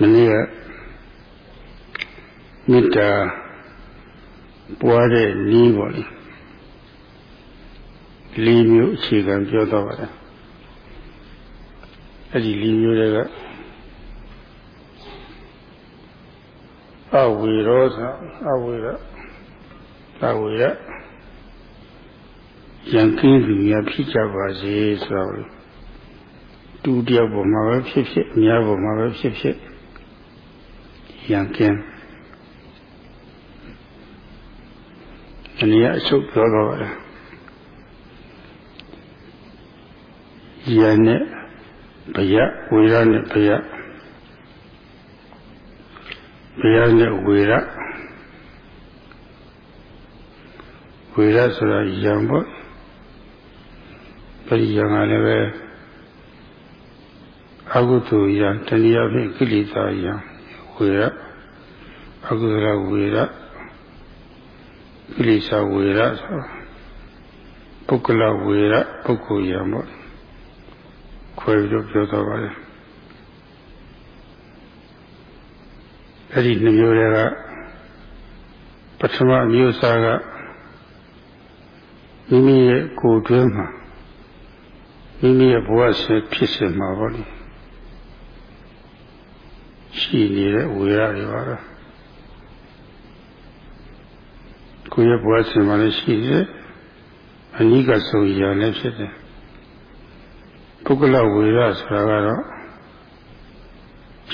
မနေ့ကမေတ္တာပွားတဲ့နည်းပေါ့လေလေးမျိုးအခြေခံပြောတော့ပါတယ်အဲ့ဒီလေးမျိုးတွေကအဝေရောဆိုအဝေရအဝေရရန်ကင်းသူများဖြစ်ကြပါစေဆိုတော့ တူတယောက်ပေါ်မှာပဲဖြစ်ဖြစ်အများပေါ်မှာပဲဖြစ်ဖြစ်ရန်ကင်းအနည်းအချုပ်ပြောတော့တယ်ရန်နဲ့ဗျာဝေရနဲ့ဗျာဗျာနဲ့ဝေရဝေရဆိုတာရံပေါ့ပရိယံကလည်းပဲ အကုသိုလ်ရံတဏှာဖြင့်ကိလေသာရံဝေရအကုသလဝေရကိလေသာဝေရဆိုပုဂ္ဂလဝေရပုဂ္ဂိုလ်ရံပေါ့ခွဲပြီးတော့ပြောတော့ပါတယ်အဲ့ဒီနှမျိုးတွေကပထမအမျိုးအစားကမိမိရဲ့ကိုယ်တွင်းမှာမိမိရဲ့ဘဝဆက်ဖြစ်စင်မှာပေါ့လေ ရှိနေတဲ့ဝေရတွေပါပဲကိုယ်ရဲ့ဘဝဆက်မှာလည်းရှိတယ်အနိကဆုံးရာလည်းဖြစ်တယ်ပုဂ္ဂလဝေရဆိုတာကတော့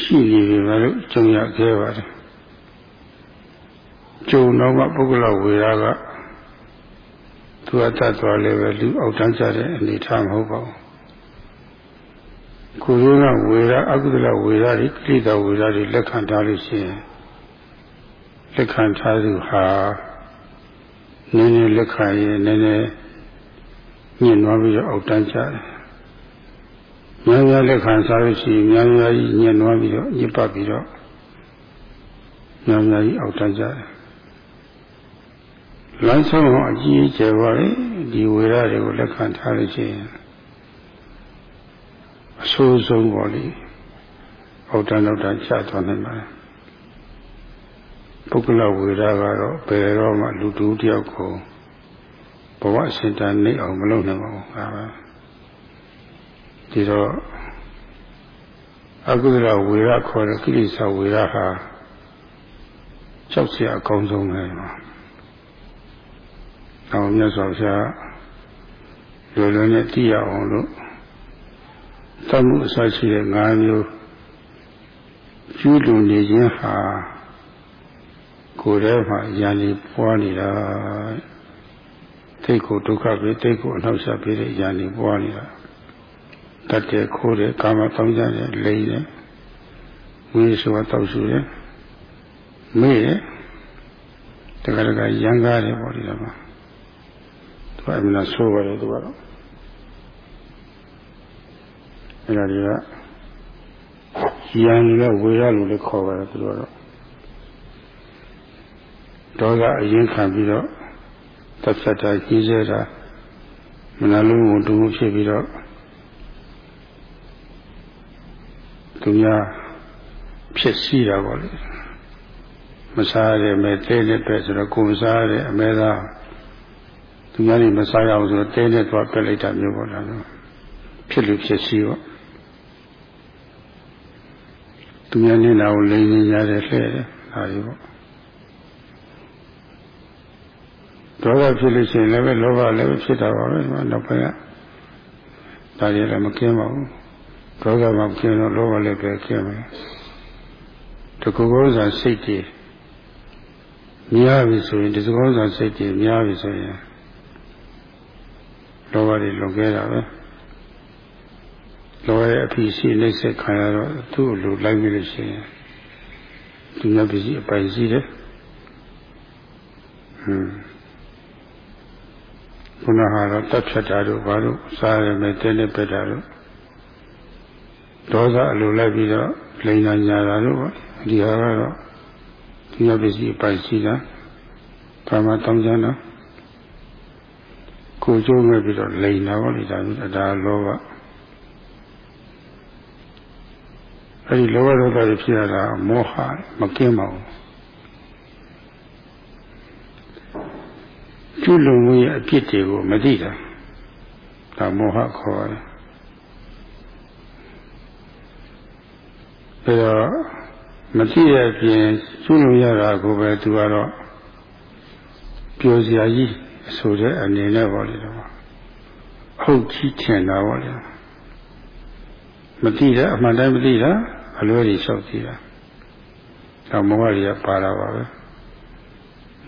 ရှိနေပြီမလို့ကြုံရခဲ့ပါတယ်ကြုံတော့မှပုဂ္ဂလဝေရကသူအတ္တသွားလည်းပဲလူအောက်တန်းကြတဲ့အနေထားမဟုတ်ပါဘူး ကိုယ်ကဝေရအကုသလဝေရတွေကိလေသာဝေရတွေလက်ခံထားလို့ရှိရင်လက်ခံထားသူဟာနည်းနည်းလက်ခံရင်နည်းနည်းညှဉ်းနှွားပြီးတော့အောက်တန်းကြတယ်များများလက်ခံစားလို့ရှိရင်များများကြီးညှဉ်းနှွားပြီးတော့ညစ်ပတ်ပြီးတော့များများကြီးအောက်တန်းကြတယ်လမ်းဆုံးအကြီးအကျယ်ပါလေဒီဝေရတွေကိုလက်ခံထားလို့ရှိရင် အဆိုးဆုံးပါလေအောက်တန်းအောက်တန်းချသွားနိုင်ပါတယ်ပုဂ္ဂလဝေရကတော့ဘယ်တော့မှလူတူတယောက်ကိုဘဝစင်တန်နေအောင်မလုပ်နိုင်ပါဘူးဟာဒီတော့အကုသလဝေရခေါ်တဲ့ကိလေသာဝေရဟာကြောက်စရာအကောင်းဆုံးပဲမှာ။နောက်မြတ်စွာဘုရားလွယ်လွယ်နဲ့သိရအောင်လို့ သမှုအစရှိတဲ့၅မျိုးကျူးလွန်နေခြင်းဟာကိုယ်ထဲမှာယန္တိပွားနေတာတိတ်ကိုဒုက္ခပဲတိတ်ကိုအနှောက်အယှက်ပေးတဲ့ယန္တိပွားနေတာတတ်တဲ့ခိုးတဲ့ကာမတောင်းကြတဲ့လိမ့်တဲ့ဝိဆိုတာတောက်ရှူတယ်မေ့တယ်တခါတခါရံကားတယ်ပေါ့ဒီတော့မှာသူကအမှန်ဆိုးပါတယ်သူကတော့ အဲ့ဒါတွေကရံရဝေရလို့လည်းခေါ်ပါတယ်သူတို့ကတော့ဒေါသအရင်ခံပြီးတော့တပ်ဖြတ်တာကြီးစေတာမနာလုံးကိုတူဖြစ်ပြီးတော့သူများဖြစ်စီတာပေါ့လေမစားရမယ်တဲနဲ့ပဲဆိုတော့ကိုမစားရအမဲသားသူများနေမစားရအောင်ဆိုတော့တဲနဲ့သွားပြလိုက်တာမျိုးပေါ့လားဖြစ်လို့ဖြစ်စီပေါ့ သူများနေလာကိုလိမ့်နေရတဲ့လှဲ့တယ်ဒါကြီးပေါ့ဒေါသဖြစ်လို့ရှိရင်လည်းပဲလောဘလည်းဖြစ်တာပါပဲနောက်ပိုင်းကဒါကြီးလည်းမကင်းပါဘူးဒေါသမကင်းတော့လောဘလည်းပဲကင်းမယ်တကူကောစာစိတ်ကြီးများပြီဆိုရင်ဒီစကောစာစိတ်ကြီးများပြီဆိုရင်လောဘတွေလွန်ခဲ့တာပဲ လောရဲ့အဖြစ်ရှိနှိမ့်ဆက်ခံရတော့သူ့လိုလိုက်ပြီလို့ရှိရင်သူများပစ္စည်းအပိုင်ရှိတယ်ဟွန်းခုနဟာတော့တက်ဖြတ်တာတို့ဘာလို့စားရမယ်တင်းနေပက်တာတို့ဒေါသအလိုလိုက်ပြီးတော့လိန်နာညာတာတို့ပေါ့ဒီဟာကတော့ဒီရပစ္စည်းပိုက်ရှိတာဘာမှတောင်းကြတော့ကိုကျိုးမဲ့ပြီးတော့လိန်နာပေါ့လေဒါပြီးဒါလောဘ အဲဒီလောဘဒေါသတွေဖြစ်ရတာမောဟမကင်းပါဘူးကျွလုံမှုရဲ့အပြစ်တွေကိုမသိတာဒါမောဟခေါ်တယ်အဲတော့မသိရပြင်ကျွလုံရတာကိုပဲသူကတော့ပျော်စရာကြီးအဆိုတဲ့အနေနဲ့ပေါ့လေတော့ဟုတ်ကြီးထင်တာပေါ့လေမသိတာအမှန်တိုင်းမသိတာ အလွဲကြီးလျှောက်ကြည့်တာဒါမောဟတွေကပါလာပါပဲ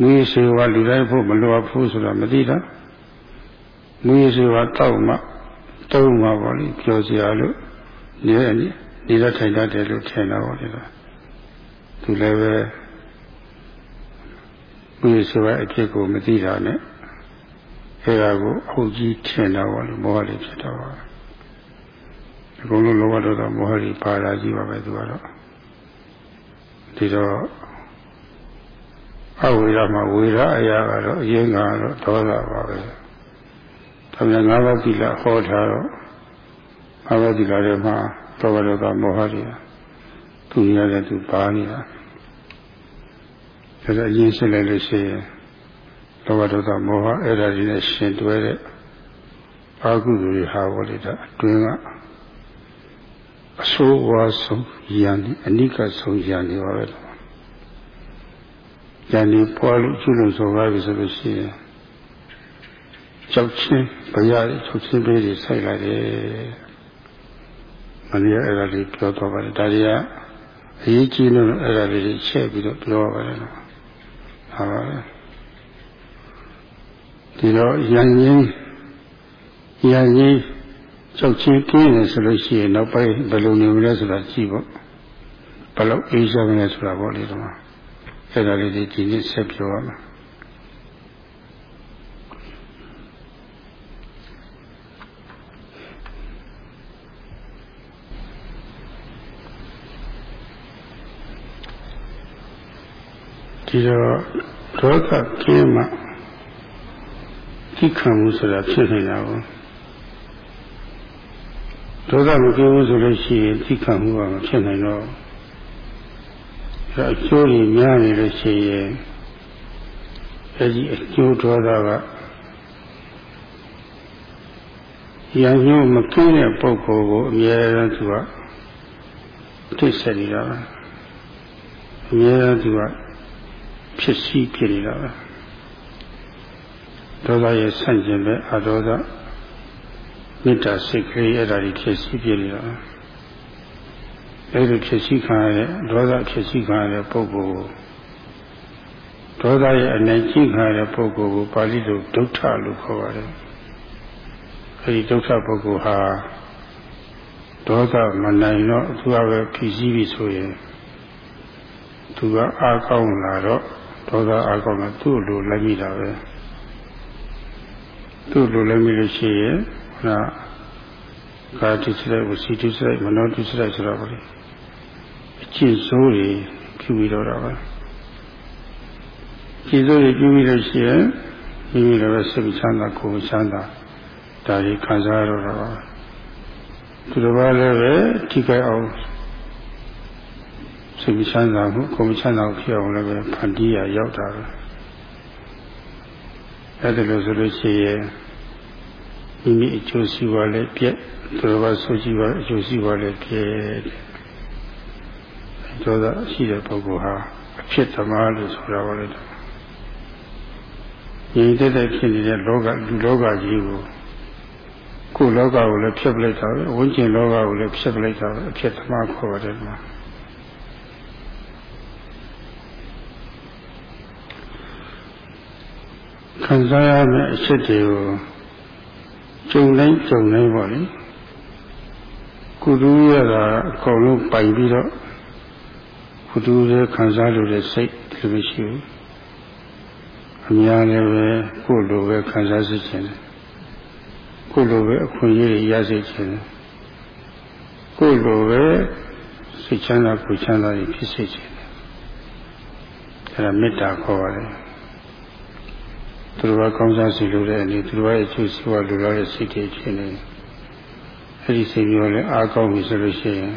မူရစေဝါလူတိုင်းဖို့မလိုအပ်ဘူးဆိုတာမသိတာမူရစေဝါတောက်မှတုံးမှာပါလိပြောစရာလို့နေနေနေရထိုင်တတ်တယ်လို့ထင်တာပါလေသူလည်းပဲမူရစေဝါအဖြစ်ကိုမသိတာနဲ့အဲဒါကိုအဟုတ်ကြီးထင်တာပါလေမောဟလေးဖြစ်တော့ပါ အကုန်လုံးလောဘဒေါသမောဟတွေပါလာကြီးပါပဲသူကတော့ဒီတော့အဝိရမှာဝိရအရာကတော့အရင်ကတော့ဒေါသပါပဲဒါပြန်ငါးပါးသီလဟောထားတော့ငါးပါးသီလတွေမှာဒေါသဒေါသမောဟတွေသူရတဲ့သူပါနေတာဒါဆိုအရင်ရှင်းလိုက်လို့ရှိရင်ဒေါသဒေါသမောဟအဲ့ဒါတွေနဲ့ရှင်တွဲတဲ့အာဟုသူတွေဟာဘောလေတာအတွင်းက အဆိုးဝါးဆုံးယန္တိအနိကဆုံးယန္တိပါပဲယန္တိပွားလို့ကျွလို့ဆိုပါပြီဆိုလို့ရှိရင်ကြောက်ချင်းဘရရချုပ်ချင်းပေးတွေဆိုင်လာတယ်မနေ့အဲ့ဒါလေးပြောတော့ပါတယ်ဒါတွေကအရေးကြီးလို့အဲ့ဒါလေးချက်ပြီးတော့ပြောပါတယ်နော်ဟာပါပဲဒီတော့ယန္တိယန္တိ ကြောက်ချင်းကင်းတယ်ဆိုလို့ရှိရင်နောက်ပိုင်းဘယ်လိုနေမလဲဆိုတာကြည့်ပေါ့ဘယ်လောက်အေးစားမလဲဆိုတာပေါ့လေတော့အဲ့ဒါလေးဒီဒီနေ့ဆက်ပြောရမှာဒီတော့ဒေါသကင်းမှသိခံမှုဆိုတာဖြစ်နေတာပေါ့ ဒေါသမကင်းဘူးဆိုလို့ရှိရင်သိခံမှုကမဖြစ်နိုင်တော့အဲအကျိုးကြီးများနေလို့ရှိရင်အဲဒီအကျိုးဒေါသကရံညို့မကင်းတဲ့ပုဂ္ဂိုလ်ကိုအမြဲတမ်းသူကသိဆက်နေတာပါအမြဲတမ်းသူကဖြစ်စီဖြစ်နေတာပါဒေါသရဲ့ဆန့်ကျင်ဘက်အဒေါသ မေတ္တာစိတ်ကလေးအဲ့ဒါကြီးဖြစ်စီပြနေတာအဲ့ဒီဖြစ်စီခံရတဲ့ဒေါသဖြစ်စီခံရတဲ့ပုဂ္ဂိုလ်ဒေါသရဲ့အနိုင်ကျင့်ခံရတဲ့ပုဂ္ဂိုလ်ကိုပါဠိလိုဒုဋ္ဌလို့ခေါ်ပါတယ်အဲ့ဒီဒုဋ္ဌပုဂ္ဂိုလ်ဟာဒေါသမနိုင်တော့သူကပဲဖြစ်စီပြီဆိုရင်သူကအားကောင်းလာတော့ဒေါသအားကောင်းတော့သူ့လိုလိုက်မိတာပဲသူ့လိုလိုက်မိလို့ရှိရင် နာကာတိစရိုက်ဝစီတိစရိုက်မနောတိစရိုက်ဆိုတော့ဗောလေအကျင့်ဆိုးတွေပြုပြီးတော့တာပါကျင့်ဆိုးတွေပြုပြီးလို့ရှိရင်မိမိလည်းပဲစိတ်ချမ်းသာကိုယ်ချမ်းသာဒါကြီးခံစားရတော့တာပါသူတစ်ပါးလည်းပဲထိခိုက်အောင်စိတ်ချမ်းသာမှုကိုယ်ချမ်းသာဖြစ်အောင်လည်းပဲဖန်တီးရရောက်တာပဲအဲ့ဒါလို့ဆိုလို့ရှိရင် မိမိအကျိုးစီးပွားလည်းပြက်သူတော်ဘာဆိုကြည့်ပါအကျိုးစီးပွားလည်းပြက်ဒေါသရှိတဲ့ပုဂ္ဂိုလ်ဟာအဖြစ်သမားလို့ဆိုတာပါလေ။ရည်တဲ့တဲ့ဖြစ်နေတဲ့လောကလူလောကကြီးကိုကိုယ်လောကကိုလည်းဖြတ်ပလိုက်တာပဲဝိညာဉ်လောကကိုလည်းဖြတ်ပလိုက်တာပဲအဖြစ်သမားခေါ်တယ်မှာခံစားရမယ့်အချက်တွေကို ကြုံတိုင်းကြုံတိုင်းပေါ့လေကုသရတာအကုန်လုံးပိုင်ပြီးတော့ကုသရခံစားလို့တဲ့စိတ်ဒီလိုမရှိဘူးအများလည်းပဲကိုယ်လိုပဲခံစားစေချင်တယ်ကိုယ်လိုပဲအခွင့်အရေးရစေချင်တယ်ကိုယ်လိုပဲစိတ်ချမ်းသာကိုယ်ချမ်းသာဖြစ်စေချင်တယ်အဲဒါမေတ္တာခေါ်ပါတယ် သူတို့ကကောင်းစားစီလိုတဲ့အနေသူတို့ရဲ့အကျိုးစီးပွားလိုလားတဲ့စိတ်တွေဖြစ်နေအဲ့ဒီစိတ်မျိုးလည်းအားကောင်းပြီဆိုလို့ရှိရင်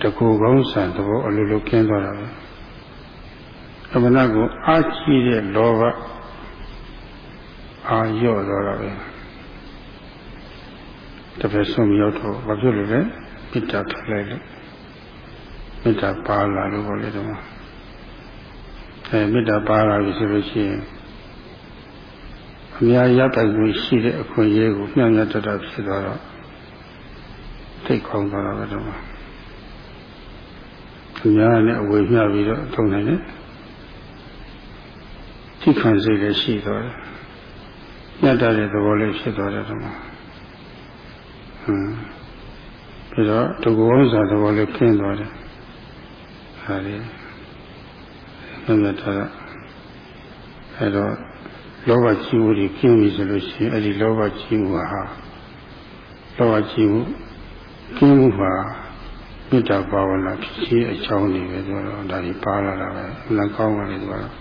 တကူကောင်းဆန်သဘောအလိုလိုကျင်းသွားတာပဲအမနာကိုအားကြီးတဲ့လောဘအာရော့သွားတာပဲတစ်ဖက်ဆုံးရောက်တော့ဘာဖြစ်လို့လဲမေတ္တာထလိုက်လို့မေတ္တာပါလာလို့ပေါ့လေတော့ အဲမေတ္တာပါလာပြီဆိုလို့ရှိရင်အများရပိုင်မှုရှိတဲ့အခွင့်အရေးကိုမျှမျှတတဖြစ်သွားတော့သိကောင်းသွားတာပဲတော့အများနဲ့အဝေမျှပြီးတော့ထုံနိုင်တယ်သိခံစိတ်လည်းရှိသွားတယ်ညတ်တဲ့သဘောလေးဖြစ်သွားတယ်တော့ဟမ်ပြီးတော့တကူဝိဇ္ဇာသဘောလေးကျင်းသွားတယ်ဟာလေ မြတ်မြတ်တာအဲတော့လောဘကြီးမှုတွေကျင်းပြီဆိုလို့ရှိရင်အဲ့ဒီလောဘကြီးမှုဟာလောဘကြီးမှုကျင်းမှုဟာမေတ္တာဘာဝနာဖြစ်ခြင်းအကြောင်းတွေပဲဆိုတော့ဒါဒီပါလာတာပဲလက်ကောင်းပါလေဆိုတော့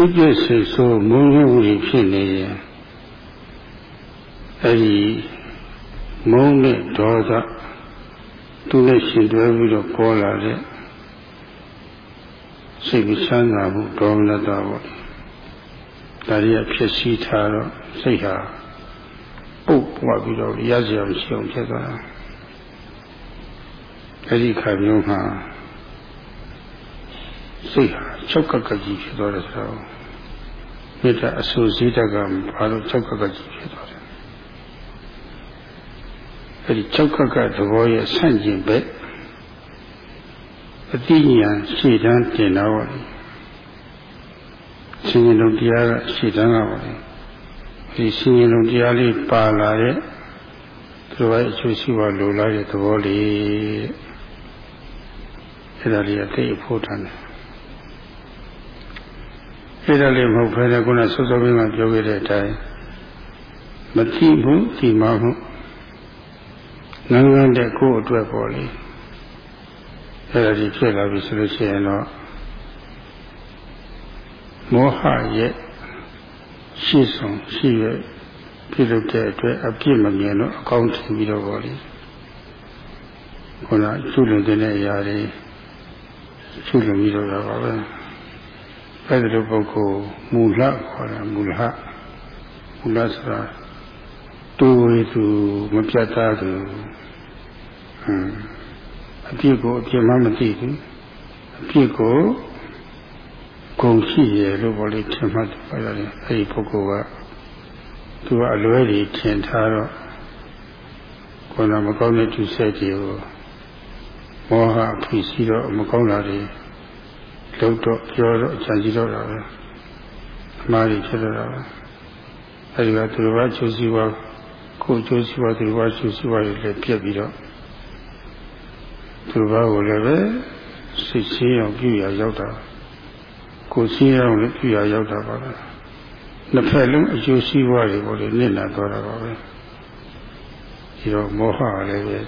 စိတ်ပြည့်စိတ်ဆိုးမုန်းမှုတွေဖြစ်နေရင်အဲဒီမုန်းနဲ့ဒေါသသူနဲ့ရှင်တွဲပြီးတော့ပေါ်လာတဲ့စိတ်ကချမ်းသာမှုဒေါမနတာပေါ့ဒါရီကဖြစ်စည်းထားတော့စိတ်ဟာပုတ်ပွားပြီးတော့ရစရာမရှိအောင်ဖြစ်သွားတာအဲဒီခါမျိုးမှာ စိတ်ဟာချုပ်ကကကြီးဖြစ်သွားတယ်ဆိုတော့မေတ္တာအဆူစည်းတကဘာလို့ချုပ်ကကကြီးဖြစ်သွားတယ်အဲဒီချုပ်ကကသဘောရဲ့ဆန့်ကျင်ဘက်အတိညာရှေ့တန်းတင်တော့ပါလေရှင်ရင်လုံးတရားကရှေ့တန်းကပါလေဒီရှင်ရင်လုံးတရားလေးပါလာတဲ့သူရဲ့အကျိုးရှိပါလိုလားတဲ့သဘောလေးအဲ့ဒါလေးအသိအဖို့ထမ်းတယ် အဲ့ဒါလေးမဟုတ်ဘဲနဲ့ခုနစောစောပိုင်းမှာပြောခဲ့တဲ့အတိုင်းမတိဘူးဒီမှာမှုငန်းငန်းတဲ့ကိုယ့်အတွက်ပေါ်လေအဲ့ဒါကြီးဖြစ်လာပြီဆိုလို့ရှိရင်တော့မောဟရဲ့ရှေ့ဆုံးရှိရပြုလုပ်တဲ့အတွက်အပြစ်မမြင်တော့အကောင်းထင်ပြီးတော့ပေါ်လေခုနကျွလွန်တဲ့အရာတွေကျွလွန်ပြီးတော့ပါပဲ အဲ့ဒီလိုပုဂ္ဂိုလ်မူလခေါ်တာမူလမူလဆိုတာတူဝေသူမပြတ်သားသူဟမ်အပြစ်ကိုအပြစ်မှမသိဘူးအပြစ်ကိုဂုံရှိရလို့ဘောလေးထင်မှတ်ပါရတယ်အဲ့ဒီပုဂ္ဂိုလ်ကသူကအလွဲကြီးထင်ထားတော့ကိုယ်ကမကောင်းတဲ့သူစိတ်တွေကိုမောဟဖြစ်စီတော့မကောင်းတာတွေ လုံးတော့ပြောတော့အချမ်းကြီးတော့တာပဲအမှားကြီးဖြစ်တော့တာပဲအဲဒီကသူတို့ကချိုးစီပါကိုချိုးစီပါသူတို့ကချိုးစီပါတွေလည်းပြက်ပြီးတော့သူတို့ကလည်းပဲစိတ်ရှင်းအောင်ပြုရရောက်တာကိုရှင်းအောင်လည်းပြုရရောက်တာပါပဲနှစ်ဖက်လုံးအကျိုးစီးပွားတွေပေါ်လေနစ်နာသွားတာပါပဲဒီတော့မောဟလည်းပဲ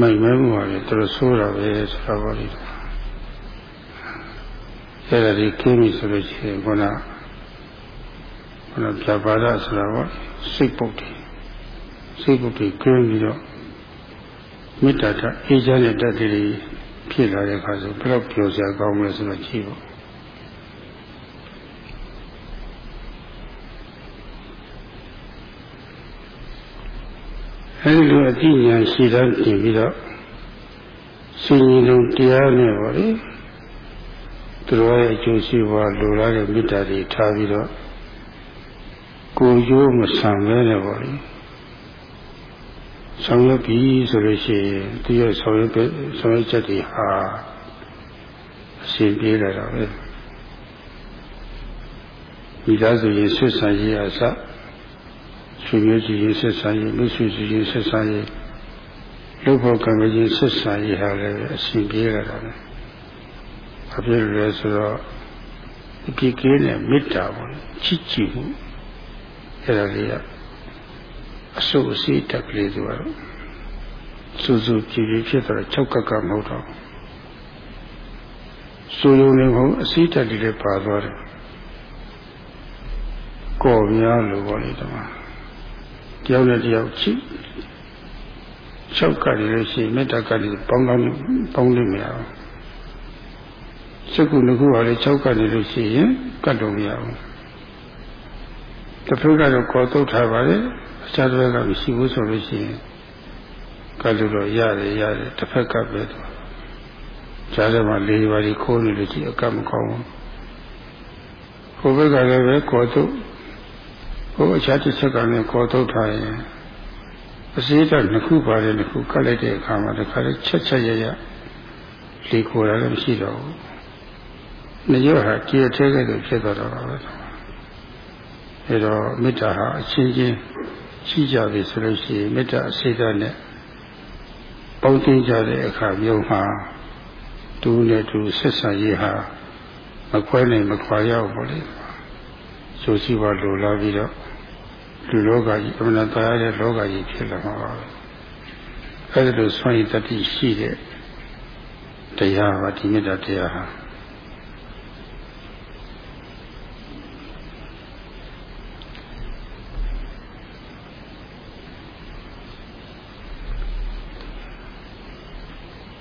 မိုက်မဲမှုပါလေတော်ဆိုးတာပဲဆိုတာပါလိမ့် အဲ့ဒါဒီကျင်းပြီဆိုလို့ရှိရင်ခုနခုနပြပါဒဆိုတာကစိတ်ပုတ်တယ်စိတ်ပုတ်တယ်ကျင်းပြီးတော့မေတ္တာတအေးချမ်းတဲ့တတ်တွေဖြစ်လာတဲ့အခါဆိုဘယ်တော့ပြောစရာကောင်းမလဲဆိုတော့ကြည့်ပေါ့အဲဒီလိုအတိညာရှိတဲ့ပြင်ပြီးတော့ရှင်ကြီးလုံးတရားနဲ့ပါလေ သူတို့ရဲ့အကျိုးရှိပွားလိုလားတဲ့မေတ္တာတွေထားပြီးတော့ကိုယ်ကျိုးမဆံမဲနဲ့ပေါ့လေဆောင်ရွက်ပြီဆိုလို့ရှိရင်သူရဲ့ဆောင်ရွက်ဆောင်ရွက်ချက်တွေဟာအရှင်ပြေးလာတာပဲဒီသားဆိုရင်ဆွဆံရေးအစဆွေမျိုးကြီးရင်ဆက်ဆံရေးမိတ်ဆွေကြီးရင်ဆက်ဆံရေးလူဖို့ကံကြီးဆက်ဆံရေးဟာလည်းအရှင်ပြေးလာတာပဲ ဘာဖြစ်လို့လဲဆိုတော့အပြစ်ကင်းတဲ့မေတ္တာပေါ့ချစ်ကြည်မှုအဲ့ဒါလေးကအဆုအစီတက်ကလေးဆိုတော့စူးစူးကြည်ကြည်ဖြစ်တော့၆ကကမဟုတ်တော့ဆိုရုံနဲ့မဟုတ်အစိတက်တွေလည်းပါသွားတယ်ကော်များလို့ပေါ့လေဒီမှာတယောက်နဲ့တယောက်ချိ၆ကတ်ရရှိမေတ္တာကတ်တွေပေါင်းကောင်းပေါင်းလို့မရဘူး စကုနှစ်ခုကလည်း၆ကတ်နေလို့ရှိရင်ကတ်တော့မရဘူးတစ်ဖက်ကတော့ကော်တုတ်ထားပါလေအခြားတစ်ဖက်ကမရှိဘူးဆိုလို့ရှိရင်ကတ်လို့တော့ရတယ်ရတယ်တစ်ဖက်ကပဲတော့ဈာထဲမှာလေးပါးကြီးခိုးနေလို့ရှိအကတ်မကောင်းဘူးဟိုဘက်ကလည်းပဲကော်တုတ်ဟိုအခြားတစ်ချက်ကလည်းကော်တုတ်ထားရင်အစည်းတော့နှစ်ခုပါတယ်နှစ်ခုကတ်လိုက်တဲ့အခါမှာတခါလေချက်ချက်ရရလေခိုးရလည်းမရှိတော့ဘူး။ နှစ်ရွက်ဟာကြည်ထဲကဲ့သို့ဖြစ်သွားတော့တာပဲ။အဲတော့မေတ္တာဟာအချင်းချင်းရှိကြပြီဆိုလို့ရှိရင်မေတ္တာအစိတ်ဓာတ်နဲ့ပေါင်းတင်ကြတဲ့အခါမျိုးမှာသူနဲ့သူဆက်ဆံရေးဟာမခွဲနိုင်မခွာရောက်ပါလေ။ဆိုစီပါလိုလာပြီးတော့လူလောကကြီးအမှန်တရားတဲ့လောကကြီးဖြစ်လာမှာပါအဲဒီလိုဆွမ်းရည်တတိရှိတဲ့တရားပါဒီမေတ္တာတရားဟာ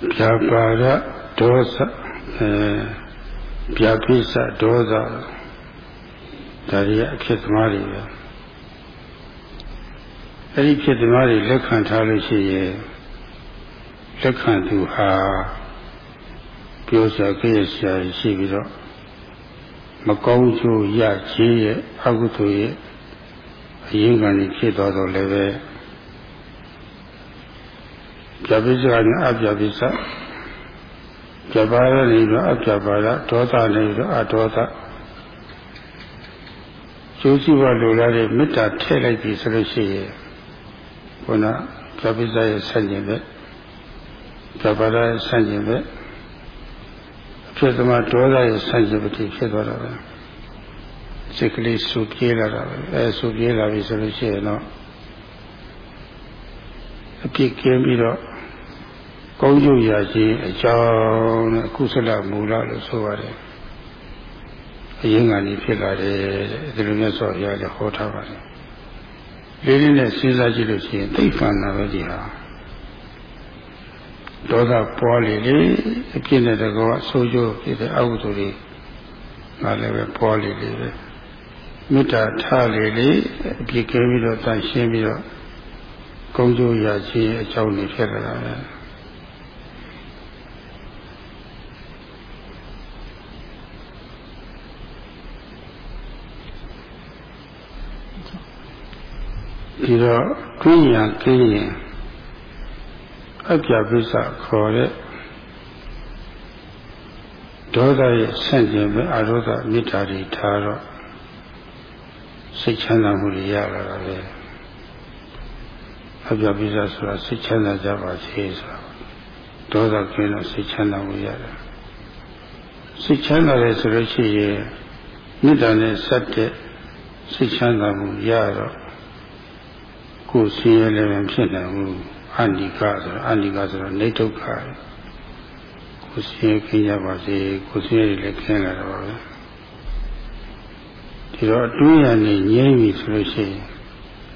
ပြပါရဒေါသအဲပြပိစဒေါသဒါတွေအဖြစ်သမားတွေပဲအဲ့ဒီဖြစ်သမားတွေလက်ခံထားလို့ရှိရင်လက်ခံသူဟာပြောစရာကြည့်ရစရာရှိပြီးတော့မကောင်းကျိုးရခြင်းရဲ့အကုသိုလ်ရဲ့အရင်းခံဖြစ်သွားတော့လည်းပဲ ပြပိစ္ဆာနဲ့အပြပိစ္ဆာပြပါရနေတော့အပြပါရဒေါသနေတော့အဒေါသကျိုးစီးပွားလိုလားတဲ့မေတ္တာထည့်လိုက်ပြီဆိုလို့ရှိရင်ခုနပြပိစ္ဆရဲ့ဆန့်ကျင်ဘက်ပြပါဒရဲ့ဆန့်ကျင်ဘက်အဖြစ်သမားဒေါသရဲ့ဆန့်ကျင်ဘက်ဖြစ်သွားတာပဲစိတ်ကလေးဆူပြေးလာတာပဲအဲဆူပြေးလာပြီဆိုလို့ရှိရင်တော့အပြစ်ကင်းပြီးတော့ ကောင်းကျိုးရခြင်းအကြောင်းနဲ့ကုသလမူလလို့ဆိုပါတယ်အရင်ကနေဖြစ်လာတယ်ဒီလိုမျိုးဆိုရရဟောထားပါတယ်လေးလေးနဲ့စဉ်းစားကြည့်လို့ရှိရင်သိဖန်တာပဲဒီဟာဒေါသပွားလေလေအပြစ်နဲ့တကောဆိုးကျိုးဖြစ်တဲ့အကုသိုလ်တွေငါလည်းပဲပွားလေလေပဲမေတ္တာထားလေလေအပြစ်ကဲပြီးတော့တန်ရှင်းပြီးတော့ကုန်းကျိုးရခြင်းအကြောင်းတွေဖြစ်လာတာ ပဲဒီတော့တွင်းရကင်းရင်အပြပိစ္ဆခေါ်တဲ့ဒေါသရဲ့ဆန့်ကျင်ပဲအရောသမေတ္တာတွေထားတော့စိတ်ချမ်းသာမှုတွေရလာတာလေအပြပိစ္ဆဆိုတာစိတ်ချမ်းသာကြပါစေဆိုတာဒေါသကင်းတော့စိတ်ချမ်းသာမှုရတယ်စိတ်ချမ်းသာတယ်ဆိုလို့ရှိရင်မေတ္တာနဲ့ဆက်တဲ့စိတ်ချမ်းသာမှုရတော့ ကိုယ်ဆင်းရဲလည်းမဖြစ်နိုင်ဘူးအန္တိကဆိုတော့အန္တိကဆိုတော့နေဒုက္ခကိုယ်ဆင်းရဲခင်းရပါစေကိုယ်ဆင်းရဲလည်းခင်းလာတော့ပါပဲဒီတော့အတွင်းရနေငြိမ့်ပြီဆိုလို့ရှိရင်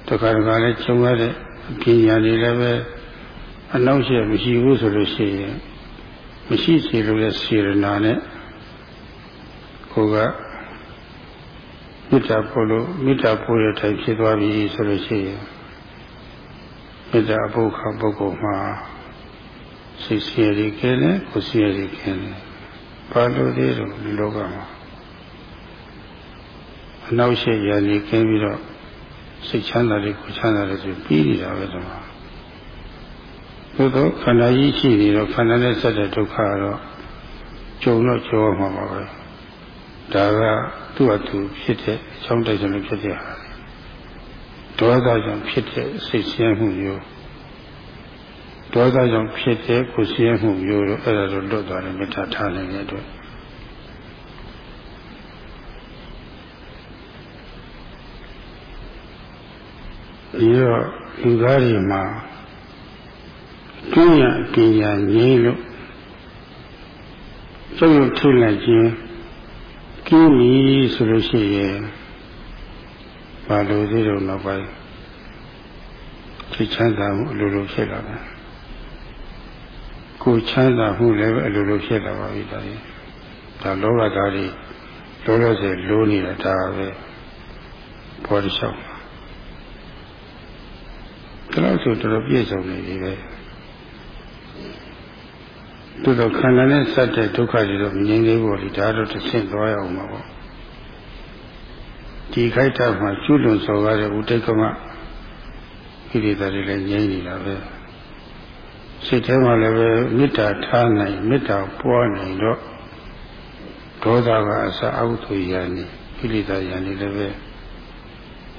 တခါတခါလည်းခြုံရတဲ့အပညာတွေလည်းပဲအနောက်ရှေ့မရှိဘူးဆိုလို့ရှိရင်မရှိစီလို့လည်းစေရနာနဲ့ကိုကမေတ္တာပို့လို့မေတ္တာပို့တဲ့အတိုင်းဖြစ်သွားပြီဆိုလို့ရှိရင် မေတ္တာအပုခါပုဂ္ဂိုလ်မှာစိတ်ဆင်းရဲကင်းတယ်ကိုယ်ဆင်းရဲကင်းတယ်ဘာလို့သေးတော့ဒီလောကမှာအနောက်ရှေ့ရည်နေကင်းပြီးတော့စိတ်ချမ်းသာလေးကိုချမ်းသာလေးဆိုပြီးနေတာပဲဒီမှာသို့သောခန္ဓာကြီးရှိနေတော့ခန္ဓာနဲ့ဆက်တဲ့ဒုက္ခကတော့ကြုံတော့ကြုံမှာပါပဲဒါကသူ့အတူဖြစ်တဲ့အကြောင်းတိုက်ဆုံးဖြစ်တဲ့ဟာ ဒေါသကြောင့်ဖြစ်တဲ့စိတ်ဆင်းရဲမှုမျိုးဒေါသကြောင့်ဖြစ်တဲ့ကိုယ်ဆင်းရဲမှုမျိုးတို့အဲ့ဒါတို့လွတ်သွားတယ်မေတ္တာထားနိုင်တဲ့အတွက်ဒီတော့လူသားတွေမှာကျင့်ရပညာငြိမ်းလို့ကျုပ်ရုပ်ထိလိုက်ခြင်းကင်းပြီဆိုလို့ရှိရင် ဘာလို့သေးတော့နောက်ပိုင်းစိတ်ချမ်းသာမှုအလိုလိုဖြစ်လာတယ်ကိုချမ်းသာမှုလည်းပဲအလိုလိုဖြစ်လာပါပြီဒါကြီးဒါလောဘသားတွေလောလောဆယ်လိုးနေတာဒါပဲဘောဓိလျှောက်ဒါလို့ဆိုတော်ပြည့်စုံနေပြီပဲသူတို့ခန္ဓာနဲ့စက်တဲ့ဒုက္ခတွေတော့မြင်သေးဘူးလေဒါတော့တစ်ဆင့်သွားရအောင်ပါပေါ့ ဒီခိုက်တာမှာကျွလွန်စော်ကားတဲ့ဥဒိတ်ကမဣရိတာတွေလည်းငြိမ့်နေတာပဲစိတ်ထဲမှာလည်းပဲမေတ္တာထားနိုင်မေတ္တာပွားနိုင်တော့ဒေါသကအစအဟုသူရနေဣရိတာရနေလည်းပဲ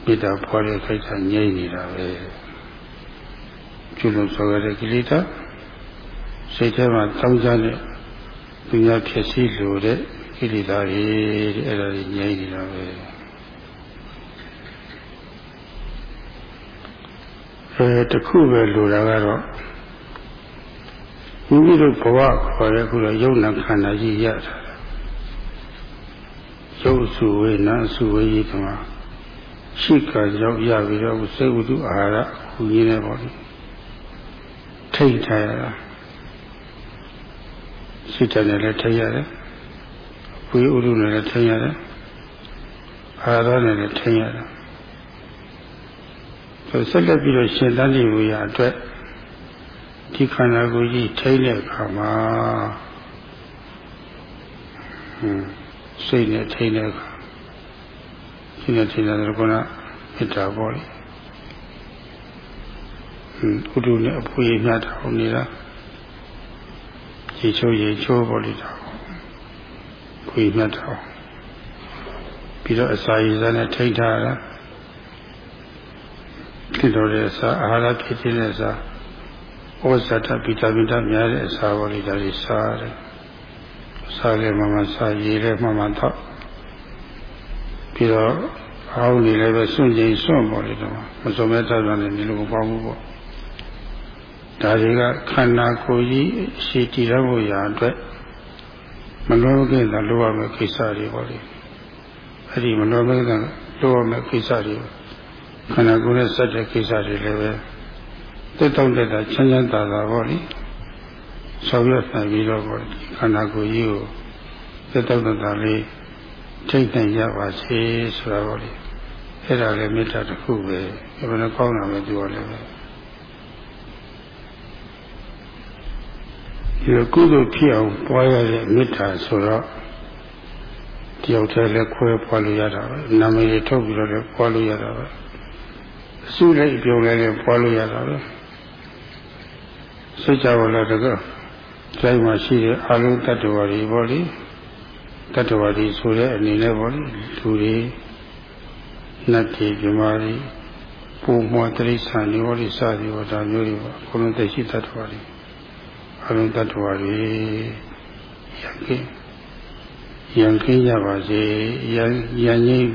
မေတ္တာပွားတဲ့ခိုက်တာငြိမ့်နေတာပဲကျွလွန်စော်ကားတဲ့ကိလေသာစိတ်ထဲမှာတောင်းကြတဲ့သူများဖြစ်စည်းလိုတဲ့ကိလေသာတွေအဲ့ဒါတွေငြိမ့်နေတာပဲ အဲတခုပဲလိုတာကတော့မိမိတို့ဘဝခေါ်တဲ့ခုတော့ယုံနာခန္ဓာကြီးရတာရုပ်စုဝေနာစုဝေကြီးကမှာရှိကရောက်ရပြီးတော့စိတ်ဝတ္ထုအာဟာရခုကြီးနေပါလိမ့်ထိတ်ထားရတာစိတ်တနဲ့လည်းထိတ်ရတယ်ဝိဥဒုနဲ့လည်းထိတ်ရတယ်အာဟာရနဲ့လည်းထိတ်ရတယ် ဆိုဆက်လက်ပြီးတော့ရှင်သန်နေလို့ရအတွက်ဒီခန္ဓာကိုယ်ကြီးထိတ်တဲ့အခါမှာဟွန်းစိတ်နဲ့ထိတ်တဲ့အခါစိတ်နဲ့ထိတ်တဲ့ကောကမေတ္တာပေါ်လေဟွန်းဥဒုနဲ့အဖွေမြတ်တော်နေတာရေချိုးရေချိုးပေါ်လေတော့ဖွေမြတ်တော်ပြီးတော့အစာရည်စားနဲ့ထိတ်ထားတာ ဖြစ်တော်တဲ့အစာအာဟာရဖြစ်တဲ့အစာဩဇာတဗီတာမင်ဓာတ်များတဲ့အစာပေါ်လေးဒါတွေစားတယ်စားလေမှမှစားရည်လေမှမှတော့ပြီးတော့အောင်းနေလည်းပဲစွန့်ချိန်စွန့်ပေါ်လေတော့မစုံမဲ့တောက်တယ်နေလို့မပေါ့ဘူးပေါ့ဒါတွေကခန္ဓာကိုယ်ကြီးရှိတည်ရဖို့ရာအတွက်မလွန်ခဲ့တာလိုရမယ့်ကိစ္စတွေပေါ့လေအဲ့ဒီမလွန်ခဲ့တာလိုရမယ့်ကိစ္စတွေ ခန္ဓာကိုယ်နဲ့စက်တဲ့ကိစ္စတွေလည်းပဲတက်တောင့်တက်တာချမ်းချမ်းသာသာပေါ့လေဆောင်ရွက်နိုင်ပြီးတော့ပေါ့ခန္ဓာကိုယ်ကြီးကိုတက်တောင့်တက်တာလေးထိတ်နိုင်ရပါစေဆိုတာပေါ့လေအဲ့ဒါလည်းမေတ္တာတစ်ခုပဲဘယ်လိုကောင်းတာလဲသူကလည်းပဲဒီကုသိုလ်ဖြစ်အောင်ပွားရတဲ့မေတ္တာဆိုတော့တယောက်တည်းလည်းခွဲပွားလို့ရတာပဲနာမည်ထုတ်ပြီးတော့လည်းပွားလို့ရတာပဲအ စုလိုက်ပြုံလိုက်လည်းပွားလို့ရတာပဲစိတ်ကြပါလားတကယ်ใจမှာရှိတဲ့အာလုံးတ attva တွေပေါ့လေတ attva တွေဆိုတဲ့အနေနဲ့ပေါ့လေလူတွေနတ်တွေပြမာတွေပုံမှန်တိရစ္ဆာန်တွေဟောဒီစသည်ဟောဒါမျိုးတွေပေါ့ဘုလုံးတရှိတ attva တွေအာလုံးတ attva တွေရံကင်းရံကင်းကြပါစေရံရံကြီး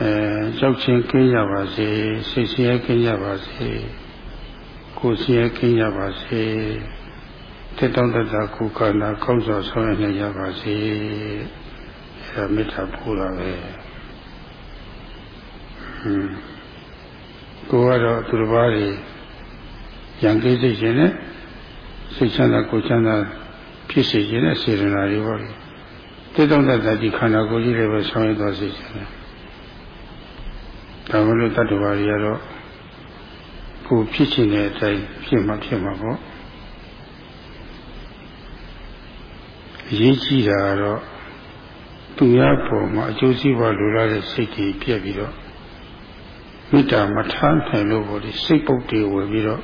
အဲကြောက်ချင်းကင်းကြပါစေစိတ်ဆင်းရဲကင်းကြပါစေကိုယ်ဆင်းရဲကင်းကြပါစေတက်တောင့်တတာကိုယ်ခန္ဓာကောင်းစွာဆောင်ရွက်နိုင်ကြပါစေအဲဒါမေတ္တာပို့တာပဲဟွန်းကိုကတော့သူတစ်ပါးတွေရံကိစိတ်ခြင်းနဲ့စိတ်ချမ်းသာကိုယ်ချမ်းသာဖြစ်စေခြင်းနဲ့စေတနာတွေပေါ့လေတက်တောင့်တတာဒီခန္ဓာကိုယ်ကြီးလည်းပဲဆောင်ရွက်သွားစေခြင်းနဲ့ ဒါမလို့တတ္တဝါတွေကတော့ကိုဖြစ်ချင်တဲ့အတိုင်းဖြစ်မှဖြစ်မှာပေါ့အရေးကြီးတာကတော့သူများပေါ်မှာအကျိုးစီးပွားလိုလားတဲ့စိတ်ကြီးပြက်ပြီးတော့မေတ္တာမထားနိုင်လို့ပေါ့ဒီစိတ်ပုတ်တွေဝင်ပြီးတော့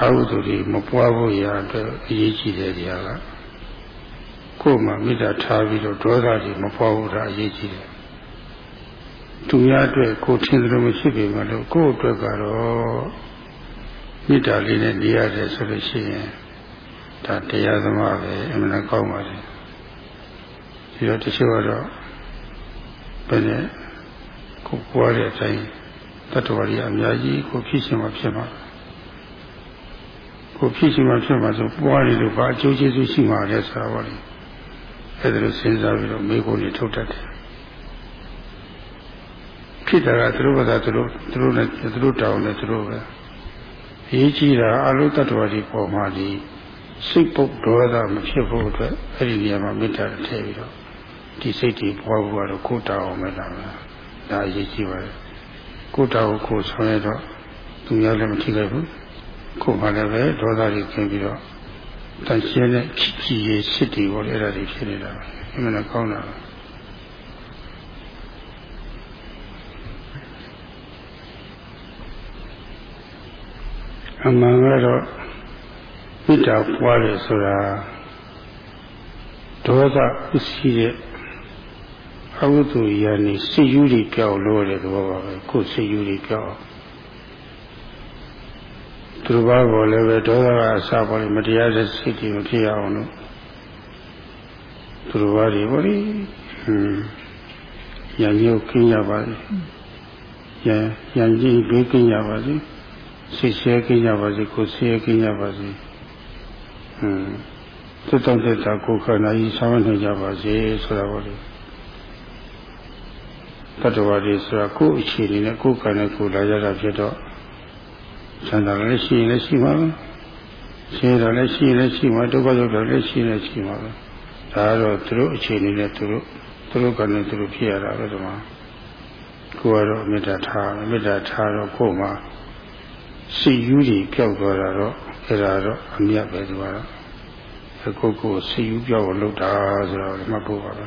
အဟုသူတွေမပွားဖို့ရာအတွက်အရေးကြီးတဲ့နေရာကကိုယ်မှာမေတ္တာထားပြီးတော့ဒေါသတွေမပွားဖို့ဒါအရေးကြီးတယ် သူများအတွက်ကိုထင်သလိုမရှိပေမဲ့လို့ကိုယ့်အတွက်ကတော့မေတ္တာလေးနဲ့နေရတယ်ဆိုလို့ရှိရင်ဒါတရားသမားပဲအမှန်ကောင်းပါလေဒီတော့တချို့ကတော့ဘယ်နဲ့ကိုပွားတဲ့အတိုင်းတတ္တဝါကြီးအများကြီးကိုဖြစ်ရှင်မှာဖြစ်မှာကိုဖြစ်ရှိမှဖြစ်မှာဆိုပွားနေလို့ဘာအကျိုးကျေးဇူးရှိမှာလဲဆိုတာပေါ့လေအဲ့ဒါလိုစဉ်းစားပြီးတော့မိကိုယ်ကြီးထုတ်တတ်တယ် ဖြစ်တာကသူတို့ကသာသူတို့သူတို့နဲ့သူတို့တောင်းတယ်သူတို့ပဲအရေးကြီးတာအလုံးတ attva ဒီပေါ်မှာဒီစိတ်ပုတ်ဒေါသမဖြစ်ဖို့အတွက်အဲ့ဒီနေရာမှာမေတ္တာထည့်ပြီးတော့ဒီစိတ်တွေပွားဖို့ကတော့ကိုယ်တောင်းမယ်လားဒါအရေးကြီးပါတယ်ကိုယ်တောင်းကိုဆောင်ရတော့သူများလည်းမထိခိုက်ဘူးကိုယ်မှလည်းပဲဒေါသတွေကျင်းပြီးတော့တန်ရှင်းတဲ့ချစ်ကြည်ရေးစစ်တီပေါ်အဲ့ဒါတွေဖြစ်နေတာပဲအမှန်တော့ကောင်းတာပဲ အမှန်ကတော့မေတ္တာပွားတယ်ဆိုတာဒေါသဥရှိတဲ့အဝိဇ္ဇရာနေစိတ်ယူတွေပြောက်လို့တဲ့သဘောပါပဲကိုယ်စိတ်ယူတွေပြောက်သူတို့ဘာပေါ်လည်းပဲဒေါသကအစပေါ်လေမတရားတဲ့စိတ်တွေမဖြစ်အောင်လို့သူတို့ဘာတွေပေါ့လေဟွန်းရံရုပ်ခင်းရပါစေရံရံကြီးဘေးကင်းရပါစေ စိတ်ဆဲကင်းရပါစေကိုယ်ဆဲကင်းရပါစေဟွန်းသုတ္တတ္တကိုခန္ဓာကြီးဆောင်းနေကြပါစေဆိုတာပေါ့လေတတ္တဝါတွေဆိုတာကိုယ်အခြေအနေနဲ့ကိုယ်ကံနဲ့ကိုယ်လာကြတာဖြစ်တော့ဆန္ဒလည်းရှိရင်လည်းရှိမှာပဲဆင်းရဲလည်းရှိရင်လည်းရှိမှာဒုက္ခရောက်တယ်လည်းရှိရင်လည်းရှိမှာပဲဒါကတော့သူတို့အခြေအနေနဲ့သူတို့သူတို့ကံနဲ့သူတို့ဖြစ်ရတာပဲဒီမှာကိုယ်ကတော့မေတ္တာထားမေတ္တာထားတော့ကိုယ်မှာ စိတ်ယူကြီးပျောက်သွားတာတော့အဲ့ဒါတော့အမြတ်ပဲဒီမှာတော့ကိုယ်ကိုစိတ်ယူပျောက်အောင်လုပ်တာဆိုတော့မှတ်ဖို့ပါပဲ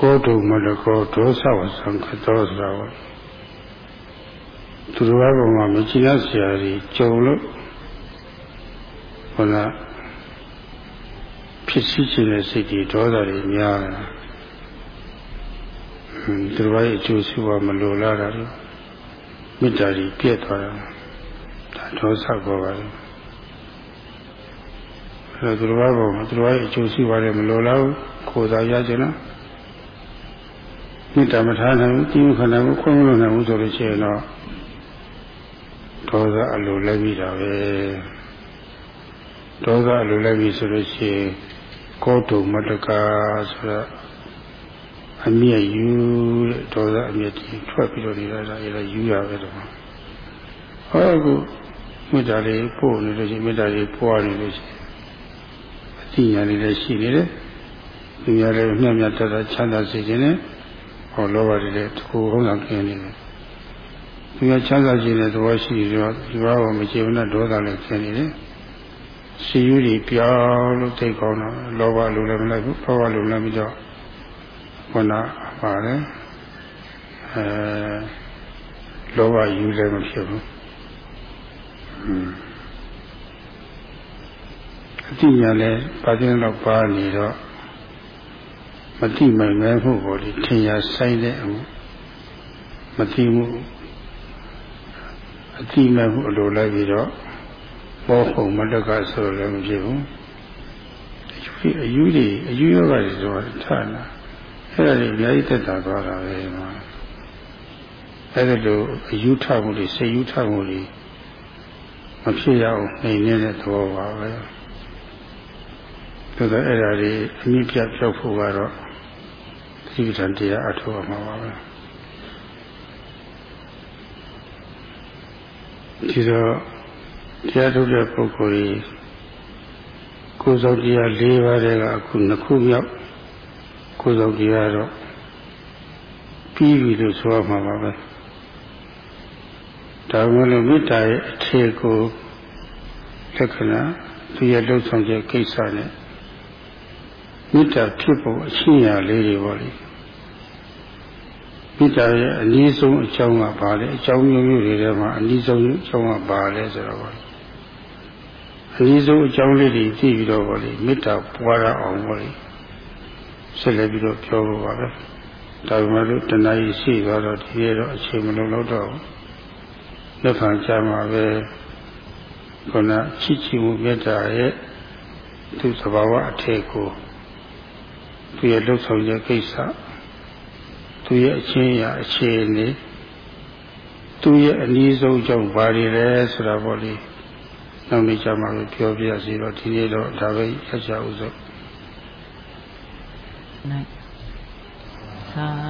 ကောတုမလကောဒောသဝသံခတောဆိုတာကိုသူတော်ဘာမှာမကြည့်ရဆရာကြီးကြုံလို့ဟောလားဖြစ်စီခြင်းတဲ့စိတ်တွေဒေါသတွေများတယ် သူတော်ဘာရဲ့အကျိုးစီးပွားမလိုလားတာလို့မေတ္တာကြီးပြည့်သွားတာဒါဒေါသပေါ်ပါလေအဲသူတော်ဘာပေါ်မှာသူတော်ဘာရဲ့အကျိုးစီးပွားလည်းမလိုလားဘူးကိုယ်သာရကြလားမေတ္တာမထားနိုင်ဘူးကြည့်ခန္ဓာကိုခွင့်မလို့နိုင်ဘူးဆိုလို့ရှိရင်တော့ဒေါသအလိုလည်းပြီးတာပဲဒေါသအလိုလည်းပြီးဆိုလို့ရှိရင်ကောတုမတ္တကာဆိုတော့ အမြဲယူတဲ့ဒေါသအမြဲတည်းထွက်ပြီးတော့နေတာဒါလည်းယူရပဲတော့ဟောအခုမေတ္တာလေးပို့နေလို့ရှိရင်မေတ္တာလေးပွားနေလို့ရှိရင်အသိဉာဏ်လေးလည်းရှိနေတယ်သူများလည်းမျှမျှတတချမ်းသာစေခြင်းနဲ့ဟောလောဘတွေလည်းတစ်ခုဟုတ်တာကျင်းနေတယ်သူကချမ်းသာခြင်းတဲ့သဘောရှိပြီးတော့ဒီဘာကိုမကျေနပ်ဒေါသလည်းကျင်းနေတယ်စီယူတွေပြောင်းလို့သိကောင်းတော့လောဘလိုလည်းမလိုက်ဘူးလောဘလိုလည်းပြီးတော့ ခုနပါလေအဲလောဘယူလည်းမဖြစ်ဘူးအတိညာလည်းပါခြင်းတော့ပါနေတော့မတိမိုင်မဲမှုကိုဒီထင်ရဆိုင်တဲ့အမှုမတိမှုအတိမဲ့မှုအလိုလိုက်ပြီးတော့ဘောဟုံမတကဆိုလည်းမဖြစ်ဘူးအယူတွေအယူရောဂါတွေဆိုတာထားလာ အဲ့ဒါတွေအများကြီးတက်တာသွားတာပဲမှာအဲ့ဒါလိုအယူထမှုတွေစိတ်ယူထမှုတွေမဖြစ်ရအောင်နေနေတဲ့သဘောပါပဲဒါဆိုအဲ့ဒါတွေအမြင့်ပြပြောက်ဖို့ကတော့သတိပဋ္ဌာန်တရားအထောက်အမှာပါပဲဒီတော့တရားထုတ်တဲ့ပုဂ္ဂိုလ်ကြီးကိုယ်စောတရား၄ပါးတည်းကအခုနှစ်ခုမြောက် ကိုယ်စောတရားတော့ပြီးပြီလို့ဆိုရမှာပါပဲဒါမှလည်းမေတ္တာရဲ့အခြေကိုလက္ခဏာသူရဲ့လှုပ်ဆောင်ချက်ကိစ္စနဲ့မေတ္တာဖြစ်ဖို့အရှင်းရလေးတွေပေါ့လေမေတ္တာရဲ့အနည်းဆုံးအကြောင်းကဘာလဲအကြောင်းမျိုးမျိုးတွေထဲမှာအနည်းဆုံးအကြောင်းကဘာလဲဆိုတော့ပေါ့အနည်းဆုံးအကြောင်းလေးတွေသိပြီးတော့ပေါ့လေမေတ္တာပွားရအောင်ပေါ့လေ ဆက်လက်ပြီးတော့ပြောဖို့ပါပဲဒါပေမဲ့လို့တဏှာကြီးရှိသွားတော့ဒီရတော့အချိန်မလုံးတော့တော့လက်ခံကြမှာပဲခုနချစ်ချီမှုမေတ္တာရဲ့သူသဘာဝအထည်ကိုသူရဲ့လှုပ်ဆောင်ချက်ကိစ္စသူရဲ့အချင်းရာအခြေအနေသူ့ရဲ့အနည်းဆုံးကြောင့်ဘာတွေလဲဆိုတာပေါ့လေနောက်နေ့ကျမှပဲပြောပြစီတော့ဒီနေ့တော့ဒါပဲရချဥစို့နို င်သာဓုသာဓုသာ